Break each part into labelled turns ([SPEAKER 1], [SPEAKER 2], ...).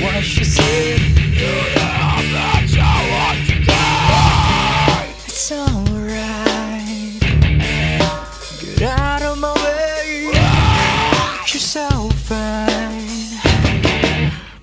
[SPEAKER 1] what she said. It's alright. Get out of my way. You're so fine.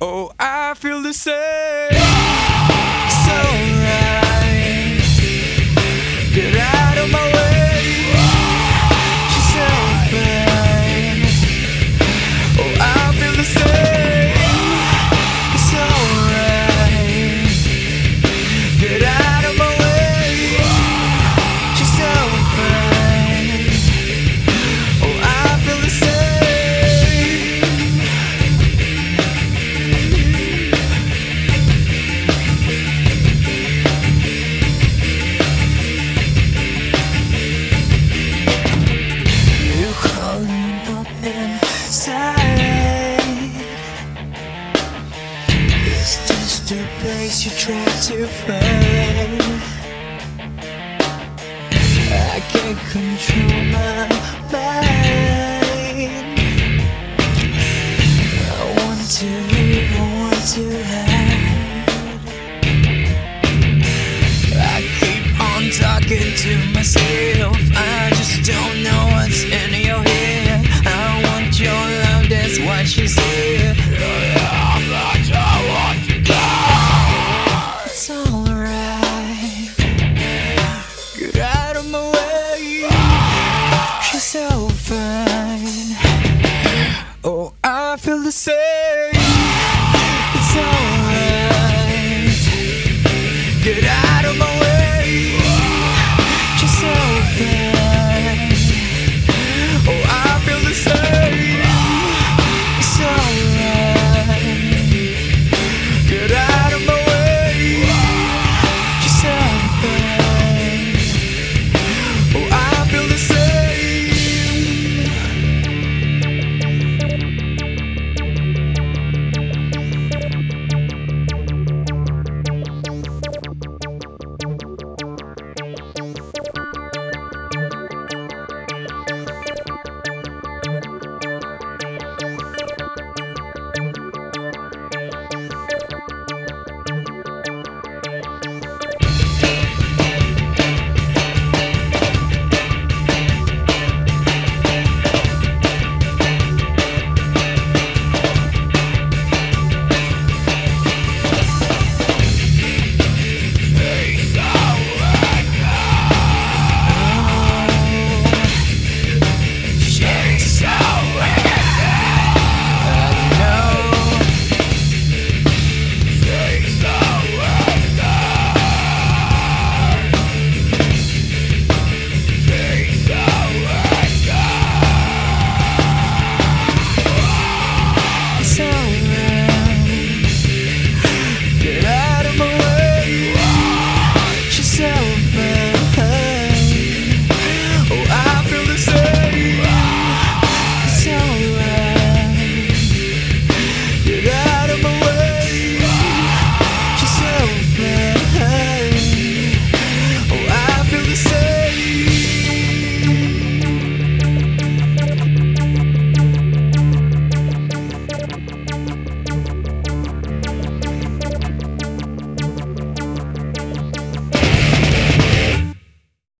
[SPEAKER 1] Oh, I feel the same. The place you try to find? I can't control my mind. I want to leave, I want to hide. I keep on talking to myself. I just don't know what's in your head. I want your love, that's what she said. você.